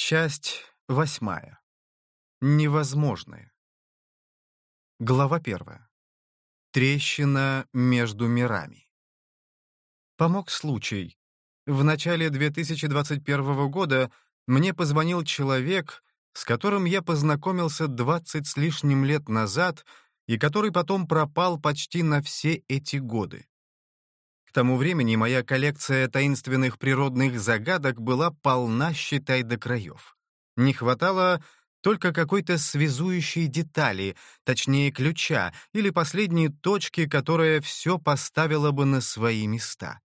Часть восьмая. Невозможное. Глава первая. Трещина между мирами. Помог случай. В начале 2021 года мне позвонил человек, с которым я познакомился 20 с лишним лет назад и который потом пропал почти на все эти годы. К тому времени моя коллекция таинственных природных загадок была полна, считай, до краев. Не хватало только какой-то связующей детали, точнее ключа, или последней точки, которая все поставила бы на свои места.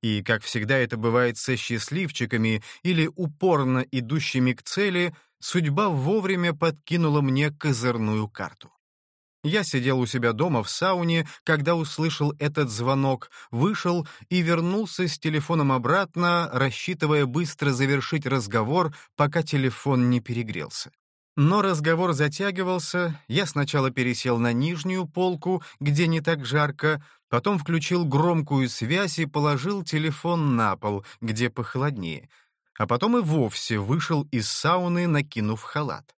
И, как всегда это бывает со счастливчиками или упорно идущими к цели, судьба вовремя подкинула мне козырную карту. Я сидел у себя дома в сауне, когда услышал этот звонок, вышел и вернулся с телефоном обратно, рассчитывая быстро завершить разговор, пока телефон не перегрелся. Но разговор затягивался, я сначала пересел на нижнюю полку, где не так жарко, потом включил громкую связь и положил телефон на пол, где похолоднее, а потом и вовсе вышел из сауны, накинув халат.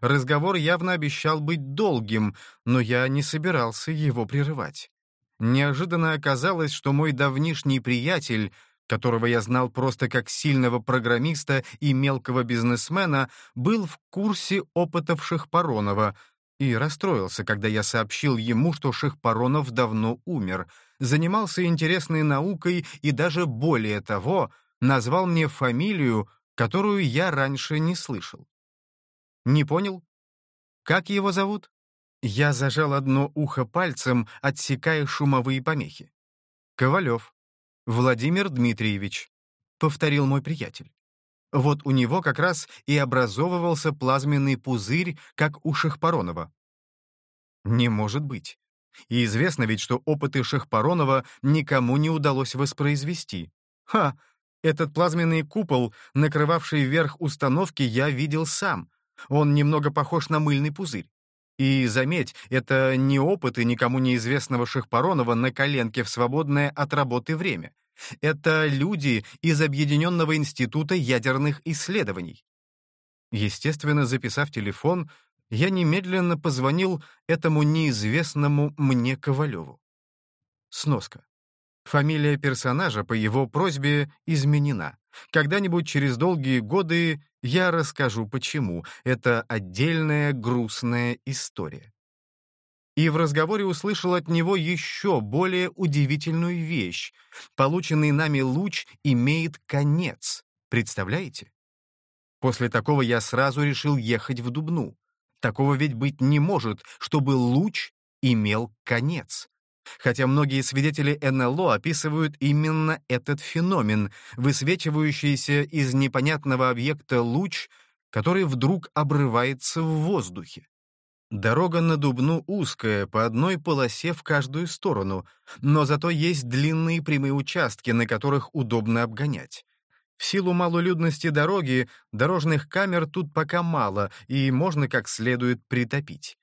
Разговор явно обещал быть долгим, но я не собирался его прерывать. Неожиданно оказалось, что мой давнишний приятель, которого я знал просто как сильного программиста и мелкого бизнесмена, был в курсе опытов Шахпаронова и расстроился, когда я сообщил ему, что Шахпаронов давно умер, занимался интересной наукой и даже более того, назвал мне фамилию, которую я раньше не слышал. Не понял? Как его зовут? Я зажал одно ухо пальцем, отсекая шумовые помехи. Ковалев. Владимир Дмитриевич, повторил мой приятель. Вот у него как раз и образовывался плазменный пузырь, как у Шахпаронова. Не может быть. И известно ведь, что опыты Шахпаронова никому не удалось воспроизвести. Ха! Этот плазменный купол, накрывавший верх установки, я видел сам. Он немного похож на мыльный пузырь. И, заметь, это не опыты никому неизвестного Шахпаронова на коленке в свободное от работы время. Это люди из Объединенного института ядерных исследований. Естественно, записав телефон, я немедленно позвонил этому неизвестному мне Ковалеву. Сноска. Фамилия персонажа по его просьбе изменена. Когда-нибудь через долгие годы я расскажу, почему. Это отдельная грустная история. И в разговоре услышал от него еще более удивительную вещь. Полученный нами луч имеет конец. Представляете? После такого я сразу решил ехать в Дубну. Такого ведь быть не может, чтобы луч имел конец хотя многие свидетели НЛО описывают именно этот феномен, высвечивающийся из непонятного объекта луч, который вдруг обрывается в воздухе. Дорога на Дубну узкая, по одной полосе в каждую сторону, но зато есть длинные прямые участки, на которых удобно обгонять. В силу малолюдности дороги дорожных камер тут пока мало, и можно как следует притопить.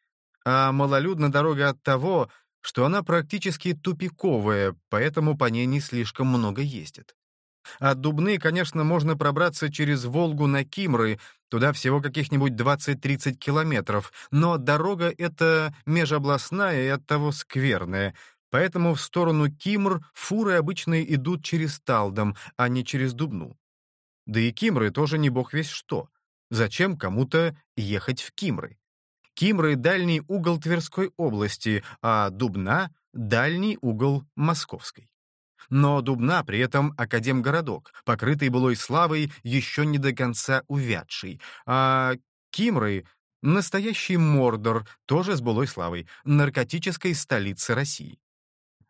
А малолюдна дорога от того, что она практически тупиковая, поэтому по ней не слишком много ездит. От Дубны, конечно, можно пробраться через Волгу на Кимры, туда всего каких-нибудь 20-30 километров, но дорога эта межобластная и оттого скверная, поэтому в сторону Кимр фуры обычно идут через Талдом, а не через Дубну. Да и Кимры тоже не бог весь что. Зачем кому-то ехать в Кимры? Кимры — дальний угол Тверской области, а Дубна — дальний угол Московской. Но Дубна при этом академгородок, покрытый былой славой, еще не до конца увядший, а Кимры — настоящий Мордор, тоже с былой славой, наркотической столицы России.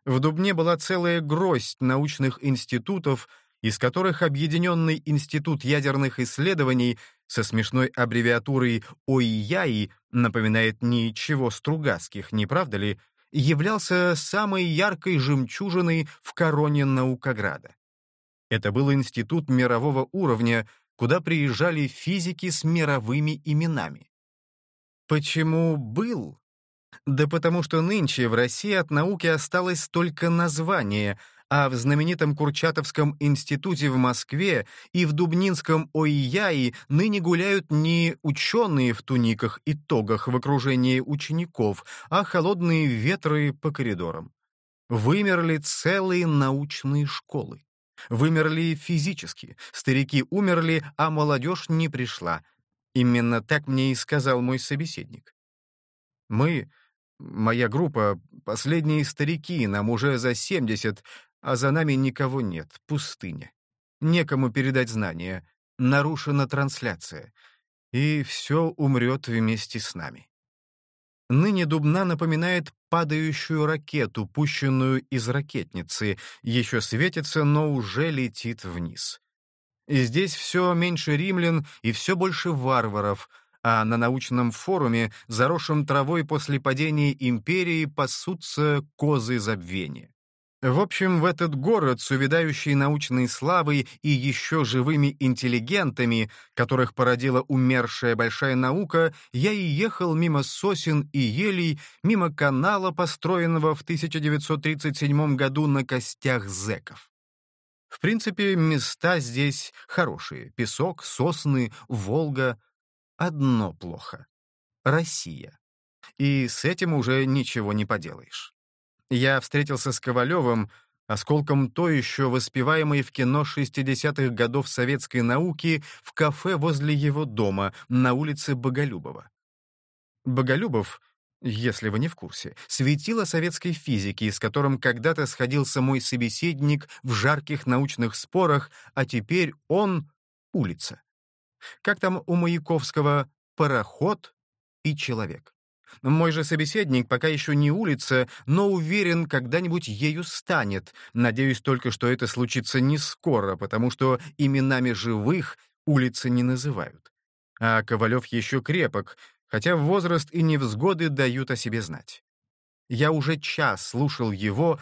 В Дубне была целая гроздь научных институтов, из которых Объединенный институт ядерных исследований со смешной аббревиатурой ОИЯИ напоминает ничего Стругацких, не правда ли, являлся самой яркой жемчужиной в короне Наукограда. Это был институт мирового уровня, куда приезжали физики с мировыми именами. Почему был? Да потому что нынче в России от науки осталось только название, а в знаменитом Курчатовском институте в Москве и в Дубнинском ОИЯИ ныне гуляют не ученые в туниках и тогах в окружении учеников, а холодные ветры по коридорам. Вымерли целые научные школы. Вымерли физически, старики умерли, а молодежь не пришла. Именно так мне и сказал мой собеседник. Мы, моя группа, последние старики, нам уже за 70, а за нами никого нет, пустыня. Некому передать знания, нарушена трансляция, и все умрет вместе с нами. Ныне Дубна напоминает падающую ракету, пущенную из ракетницы, еще светится, но уже летит вниз. И здесь все меньше римлян и все больше варваров, а на научном форуме, заросшем травой после падения империи, пасутся козы забвения. В общем, в этот город с увядающей научной славой и еще живыми интеллигентами, которых породила умершая большая наука, я и ехал мимо сосен и елей, мимо канала, построенного в 1937 году на костях зэков. В принципе, места здесь хорошие. Песок, сосны, Волга. Одно плохо. Россия. И с этим уже ничего не поделаешь. Я встретился с Ковалевым, осколком то еще воспеваемой в кино 60-х годов советской науки в кафе возле его дома на улице Боголюбова. Боголюбов, если вы не в курсе, светило советской физики, с которым когда-то сходился мой собеседник в жарких научных спорах, а теперь он — улица. Как там у Маяковского «пароход» и «человек». Мой же собеседник пока еще не улица, но уверен, когда-нибудь ею станет. Надеюсь только, что это случится не скоро, потому что именами живых улицы не называют. А Ковалев еще крепок, хотя возраст и невзгоды дают о себе знать. Я уже час слушал его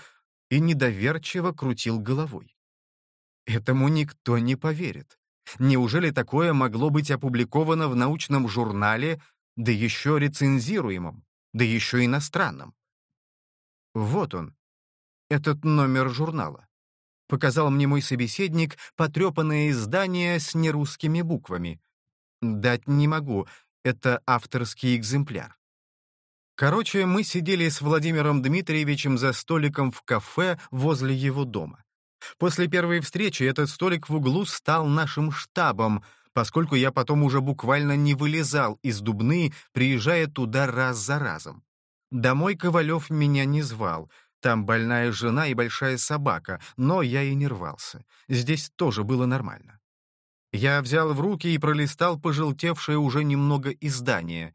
и недоверчиво крутил головой. Этому никто не поверит. Неужели такое могло быть опубликовано в научном журнале да еще рецензируемым, да еще иностранным. Вот он, этот номер журнала. Показал мне мой собеседник потрепанное издание с нерусскими буквами. Дать не могу, это авторский экземпляр. Короче, мы сидели с Владимиром Дмитриевичем за столиком в кафе возле его дома. После первой встречи этот столик в углу стал нашим штабом — поскольку я потом уже буквально не вылезал из Дубны, приезжая туда раз за разом. Домой Ковалев меня не звал. Там больная жена и большая собака, но я и не рвался. Здесь тоже было нормально. Я взял в руки и пролистал пожелтевшее уже немного издание.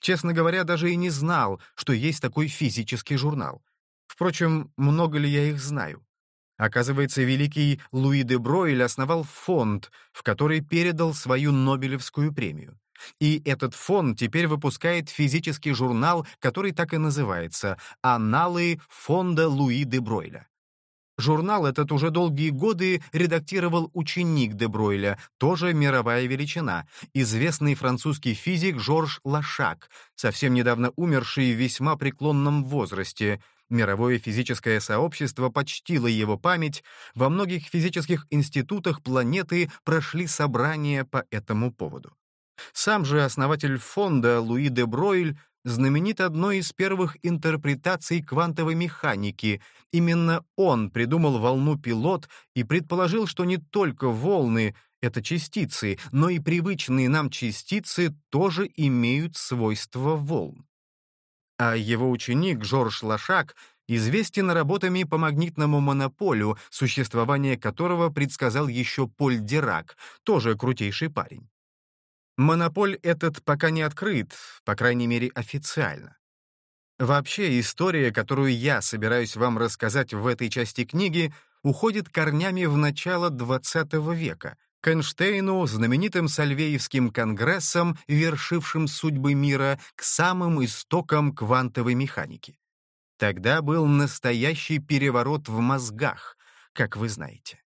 Честно говоря, даже и не знал, что есть такой физический журнал. Впрочем, много ли я их знаю? Оказывается, великий Луи де Бройль основал фонд, в который передал свою Нобелевскую премию. И этот фонд теперь выпускает физический журнал, который так и называется «Аналы фонда Луи де Бройля». Журнал этот уже долгие годы редактировал ученик де Бройля, тоже мировая величина, известный французский физик Жорж Лашак, совсем недавно умерший в весьма преклонном возрасте, Мировое физическое сообщество почтило его память, во многих физических институтах планеты прошли собрания по этому поводу. Сам же основатель фонда Луи де Бройль знаменит одной из первых интерпретаций квантовой механики. Именно он придумал волну пилот и предположил, что не только волны — это частицы, но и привычные нам частицы тоже имеют свойства волн а его ученик Жорж Лошак известен работами по магнитному монополю, существование которого предсказал еще Поль Дирак, тоже крутейший парень. Монополь этот пока не открыт, по крайней мере официально. Вообще, история, которую я собираюсь вам рассказать в этой части книги, уходит корнями в начало XX века — к Эйнштейну, знаменитым Сальвеевским конгрессом, вершившим судьбы мира, к самым истокам квантовой механики. Тогда был настоящий переворот в мозгах, как вы знаете.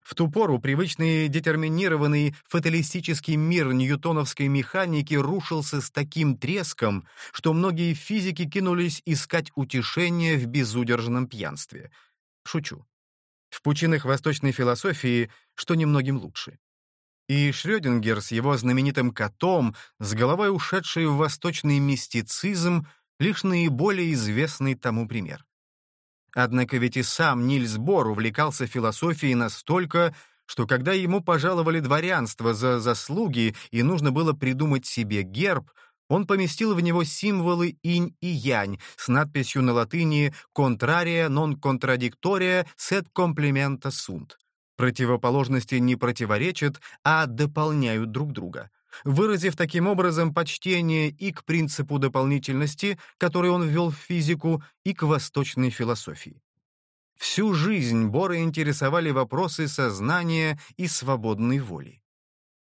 В ту пору привычный детерминированный фаталистический мир ньютоновской механики рушился с таким треском, что многие физики кинулись искать утешения в безудержном пьянстве — Шучу. В пучинах восточной философии, что немногим лучше. И Шрёдингер с его знаменитым котом, с головой ушедшей в восточный мистицизм, лишь наиболее известный тому пример. Однако ведь и сам Нильс Бор увлекался философией настолько, что когда ему пожаловали дворянство за заслуги и нужно было придумать себе герб, он поместил в него символы инь и янь с надписью на латыни «contraria non contradictoria sed complementa sunt». Противоположности не противоречат, а дополняют друг друга, выразив таким образом почтение и к принципу дополнительности, который он ввел в физику, и к восточной философии. Всю жизнь Бора интересовали вопросы сознания и свободной воли.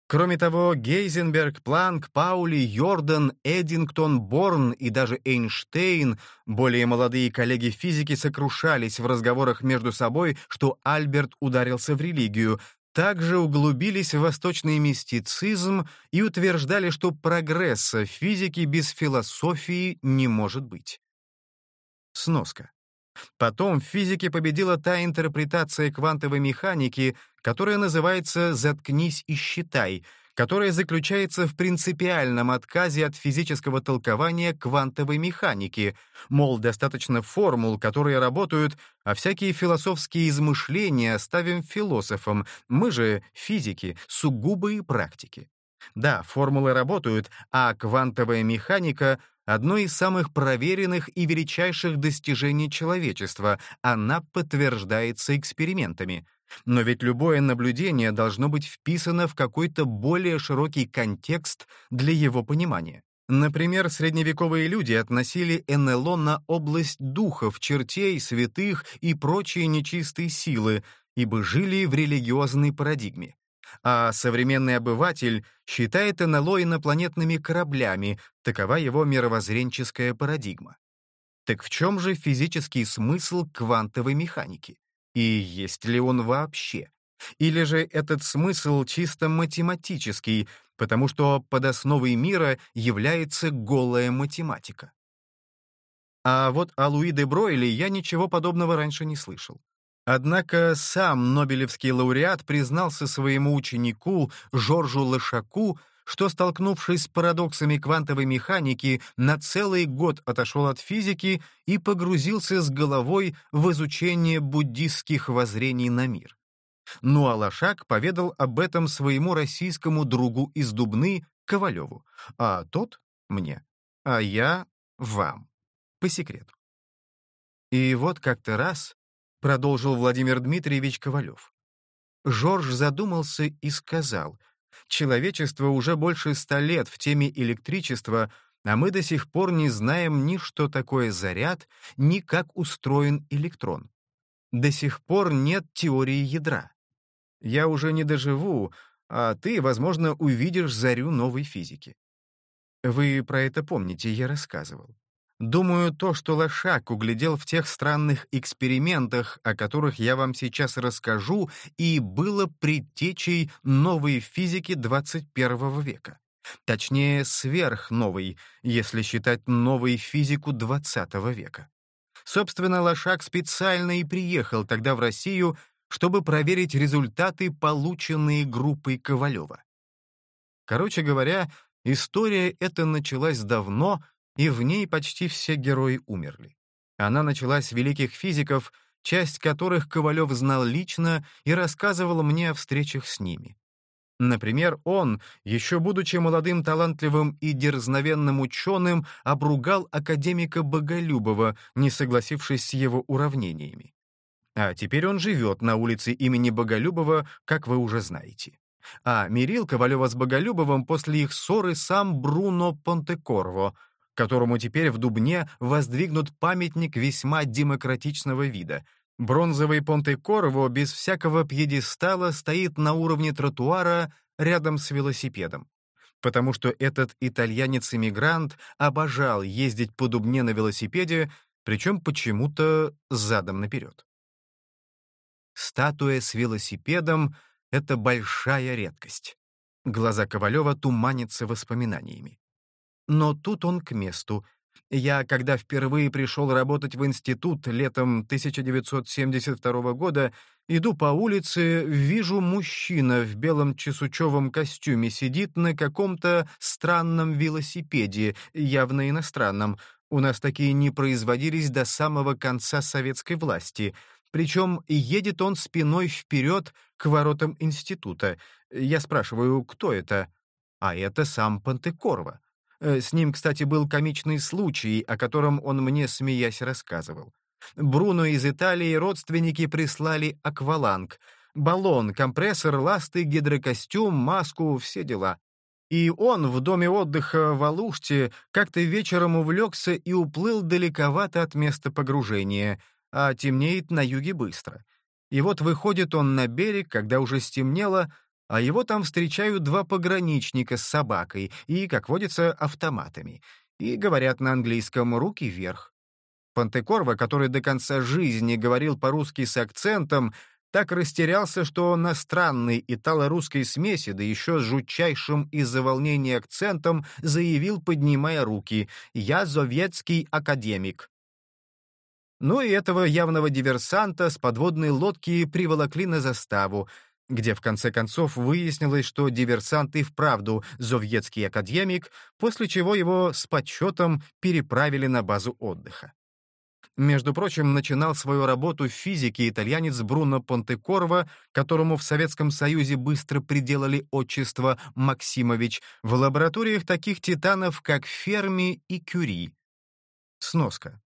Кроме того, Гейзенберг, Планк, Паули, Йордан, Эдингтон, Борн и даже Эйнштейн, более молодые коллеги физики, сокрушались в разговорах между собой, что Альберт ударился в религию, также углубились в восточный мистицизм и утверждали, что прогресса физики без философии не может быть. Сноска. Потом в физике победила та интерпретация квантовой механики, которая называется «заткнись и считай», которая заключается в принципиальном отказе от физического толкования квантовой механики, мол, достаточно формул, которые работают, а всякие философские измышления оставим философам, мы же, физики, сугубые практики. Да, формулы работают, а квантовая механика — одно из самых проверенных и величайших достижений человечества, она подтверждается экспериментами. Но ведь любое наблюдение должно быть вписано в какой-то более широкий контекст для его понимания. Например, средневековые люди относили НЛО на область духов, чертей, святых и прочие нечистые силы, ибо жили в религиозной парадигме. А современный обыватель считает НЛО инопланетными кораблями, такова его мировоззренческая парадигма. Так в чем же физический смысл квантовой механики? И есть ли он вообще? Или же этот смысл чисто математический, потому что под основой мира является голая математика? А вот о Луи де Бройле я ничего подобного раньше не слышал. Однако сам Нобелевский лауреат признался своему ученику Жоржу Лошаку, что, столкнувшись с парадоксами квантовой механики, на целый год отошел от физики и погрузился с головой в изучение буддистских воззрений на мир. Ну а Лошак поведал об этом своему российскому другу из Дубны Ковалеву, а тот — мне, а я — вам, по секрету. И вот как-то раз, — продолжил Владимир Дмитриевич Ковалев, Жорж задумался и сказал — Человечество уже больше ста лет в теме электричества, а мы до сих пор не знаем ни что такое заряд, ни как устроен электрон. До сих пор нет теории ядра. Я уже не доживу, а ты, возможно, увидишь зарю новой физики. Вы про это помните, я рассказывал. Думаю, то, что Лошак углядел в тех странных экспериментах, о которых я вам сейчас расскажу, и было предтечей новой физики 21 века. Точнее, сверхновой, если считать новой физику 20 века. Собственно, Лошак специально и приехал тогда в Россию, чтобы проверить результаты, полученные группой Ковалева. Короче говоря, история эта началась давно — и в ней почти все герои умерли. Она началась с великих физиков, часть которых Ковалев знал лично и рассказывал мне о встречах с ними. Например, он, еще будучи молодым, талантливым и дерзновенным ученым, обругал академика Боголюбова, не согласившись с его уравнениями. А теперь он живет на улице имени Боголюбова, как вы уже знаете. А мирил Ковалева с Боголюбовым после их ссоры сам Бруно Понтекорво, которому теперь в Дубне воздвигнут памятник весьма демократичного вида. Бронзовый Понте-Корво без всякого пьедестала стоит на уровне тротуара рядом с велосипедом. Потому что этот итальянец-иммигрант обожал ездить по Дубне на велосипеде, причем почему-то задом наперед. Статуя с велосипедом — это большая редкость. Глаза Ковалева туманятся воспоминаниями. Но тут он к месту. Я, когда впервые пришел работать в институт летом 1972 года, иду по улице, вижу мужчина в белом чесучевом костюме сидит на каком-то странном велосипеде, явно иностранном. У нас такие не производились до самого конца советской власти. Причем едет он спиной вперед к воротам института. Я спрашиваю, кто это? А это сам Пантекорва. Э, с ним, кстати, был комичный случай, о котором он мне, смеясь, рассказывал. Бруно из Италии родственники прислали акваланг. Баллон, компрессор, ласты, гидрокостюм, маску, все дела. И он в доме отдыха в Алуште как-то вечером увлекся и уплыл далековато от места погружения, а темнеет на юге быстро. И вот выходит он на берег, когда уже стемнело, а его там встречают два пограничника с собакой и, как водится, автоматами. И говорят на английском «руки вверх». Пантекорва, который до конца жизни говорил по-русски с акцентом, так растерялся, что на странной итало-русской смеси, да еще с жутчайшим из-за волнения акцентом, заявил, поднимая руки «Я советский академик». Ну и этого явного диверсанта с подводной лодки приволокли на заставу — где в конце концов выяснилось, что диверсант и вправду зовьетский академик, после чего его с подсчетом переправили на базу отдыха. Между прочим, начинал свою работу в физике итальянец Бруно Понтекорво, которому в Советском Союзе быстро приделали отчество Максимович, в лабораториях таких титанов, как Ферми и Кюри. Сноска.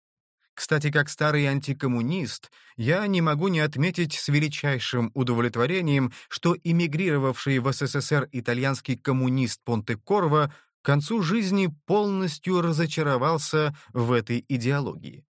Кстати, как старый антикоммунист, я не могу не отметить с величайшим удовлетворением, что эмигрировавший в СССР итальянский коммунист Понте Корво к концу жизни полностью разочаровался в этой идеологии.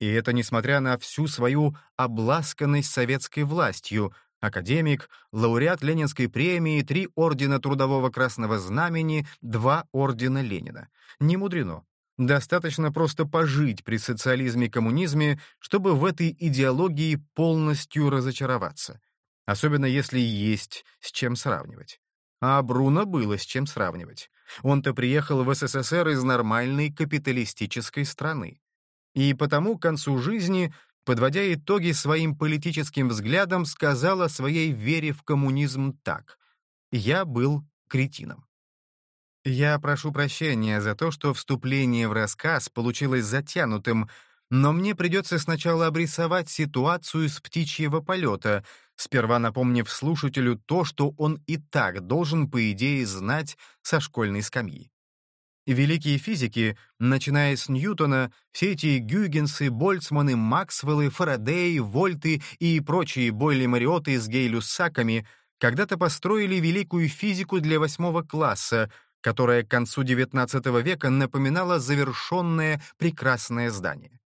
И это несмотря на всю свою обласканность советской властью, академик, лауреат Ленинской премии, три ордена Трудового Красного Знамени, два ордена Ленина. Не мудрено. Достаточно просто пожить при социализме-коммунизме, чтобы в этой идеологии полностью разочароваться. Особенно если есть с чем сравнивать. А Бруно было с чем сравнивать. Он-то приехал в СССР из нормальной капиталистической страны. И потому к концу жизни, подводя итоги своим политическим взглядам, сказал о своей вере в коммунизм так. «Я был кретином». Я прошу прощения за то, что вступление в рассказ получилось затянутым, но мне придется сначала обрисовать ситуацию с птичьего полета, сперва напомнив слушателю то, что он и так должен, по идее, знать со школьной скамьи. Великие физики, начиная с Ньютона, все эти Гюйгенсы, Больцманы, Максвеллы, Фарадеи, Вольты и прочие Бойли-Мариоты с Гейлюссаками когда-то построили великую физику для восьмого класса — которая к концу XIX века напоминала завершенное прекрасное здание.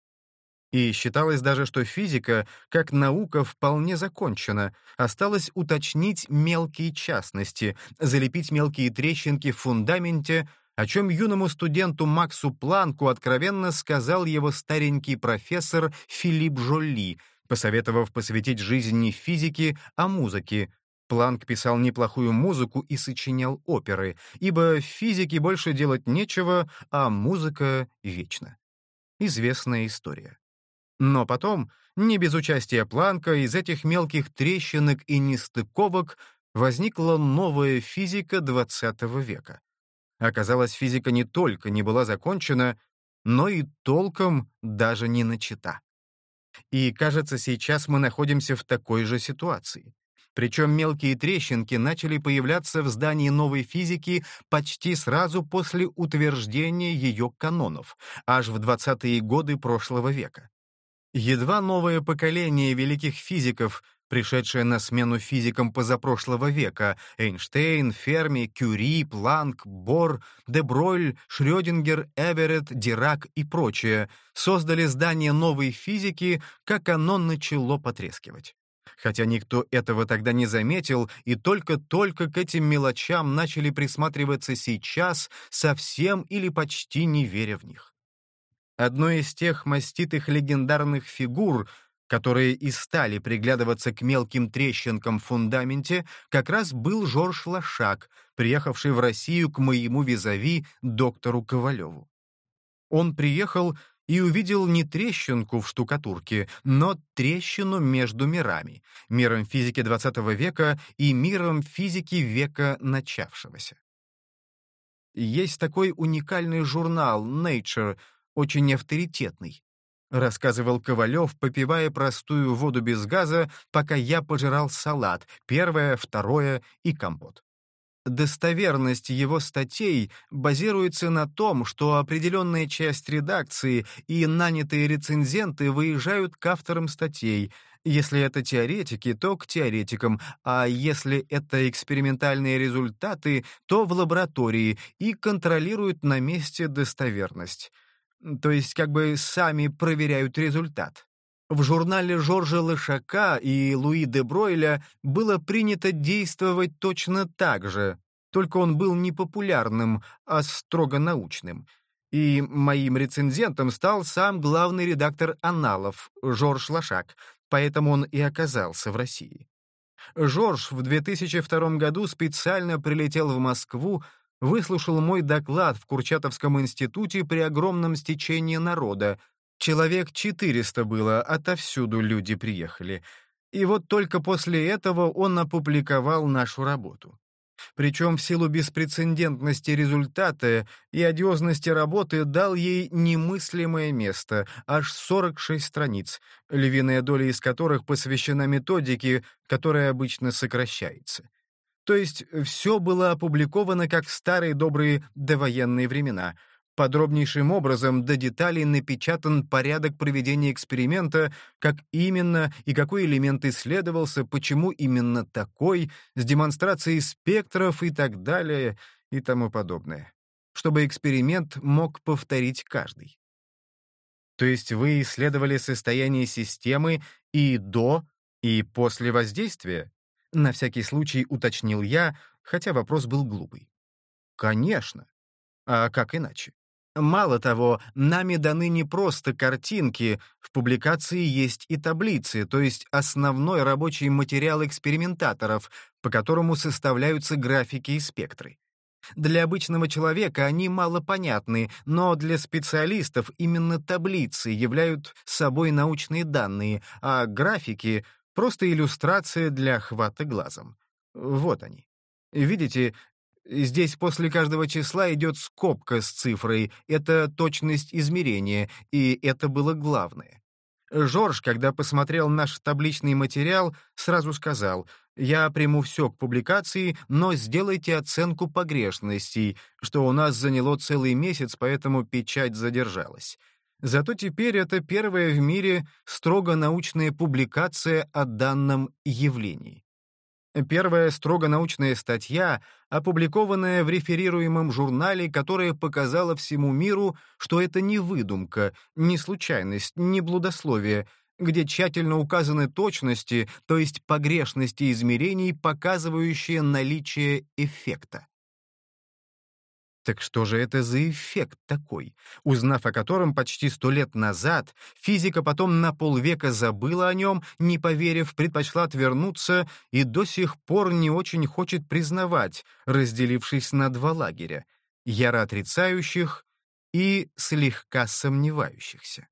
И считалось даже, что физика, как наука, вполне закончена. Осталось уточнить мелкие частности, залепить мелкие трещинки в фундаменте, о чем юному студенту Максу Планку откровенно сказал его старенький профессор Филипп Жолли, посоветовав посвятить жизнь не физике, а музыке, Планк писал неплохую музыку и сочинял оперы, ибо в физике больше делать нечего, а музыка вечна. Известная история. Но потом, не без участия Планка, из этих мелких трещинок и нестыковок возникла новая физика XX века. Оказалось, физика не только не была закончена, но и толком даже не начата. И, кажется, сейчас мы находимся в такой же ситуации. Причем мелкие трещинки начали появляться в здании новой физики почти сразу после утверждения ее канонов, аж в 20-е годы прошлого века. Едва новое поколение великих физиков, пришедшее на смену физикам позапрошлого века — Эйнштейн, Ферми, Кюри, Планк, Бор, Дебройль, Шрёдингер, Эверетт, Дирак и прочее — создали здание новой физики, как оно начало потрескивать хотя никто этого тогда не заметил, и только-только к этим мелочам начали присматриваться сейчас, совсем или почти не веря в них. Одной из тех маститых легендарных фигур, которые и стали приглядываться к мелким трещинкам в фундаменте, как раз был Жорж Лошак, приехавший в Россию к моему визави, доктору Ковалеву. Он приехал и увидел не трещинку в штукатурке, но трещину между мирами, миром физики XX века и миром физики века начавшегося. Есть такой уникальный журнал Nature, очень авторитетный. Рассказывал Ковалев, попивая простую воду без газа, пока я пожирал салат, первое, второе и компот. Достоверность его статей базируется на том, что определенная часть редакции и нанятые рецензенты выезжают к авторам статей. Если это теоретики, то к теоретикам, а если это экспериментальные результаты, то в лаборатории и контролируют на месте достоверность. То есть как бы сами проверяют результат. В журнале Жоржа Лышака и Луи де Бройля было принято действовать точно так же, только он был не популярным, а строго научным. И моим рецензентом стал сам главный редактор «Аналов» Жорж Лошак, поэтому он и оказался в России. Жорж в 2002 году специально прилетел в Москву, выслушал мой доклад в Курчатовском институте при огромном стечении народа, Человек 400 было, отовсюду люди приехали. И вот только после этого он опубликовал нашу работу. Причем в силу беспрецедентности результата и одиозности работы дал ей немыслимое место, аж 46 страниц, львиная доля из которых посвящена методике, которая обычно сокращается. То есть все было опубликовано как в старые добрые довоенные времена — Подробнейшим образом до деталей напечатан порядок проведения эксперимента, как именно и какой элемент исследовался, почему именно такой, с демонстрацией спектров и так далее и тому подобное, чтобы эксперимент мог повторить каждый. То есть вы исследовали состояние системы и до, и после воздействия? На всякий случай уточнил я, хотя вопрос был глупый. Конечно. А как иначе? Мало того, нами даны не просто картинки, в публикации есть и таблицы, то есть основной рабочий материал экспериментаторов, по которому составляются графики и спектры. Для обычного человека они мало понятны, но для специалистов именно таблицы являют собой научные данные, а графики — просто иллюстрация для охвата глазом. Вот они. Видите, Здесь после каждого числа идет скобка с цифрой, это точность измерения, и это было главное. Жорж, когда посмотрел наш табличный материал, сразу сказал, «Я приму все к публикации, но сделайте оценку погрешностей, что у нас заняло целый месяц, поэтому печать задержалась». Зато теперь это первая в мире строго научная публикация о данном явлении. Первая строго научная статья, опубликованная в реферируемом журнале, которая показала всему миру, что это не выдумка, не случайность, не блудословие, где тщательно указаны точности, то есть погрешности измерений, показывающие наличие эффекта. Так что же это за эффект такой, узнав о котором почти сто лет назад, физика потом на полвека забыла о нем, не поверив, предпочла отвернуться и до сих пор не очень хочет признавать, разделившись на два лагеря — яро отрицающих и слегка сомневающихся.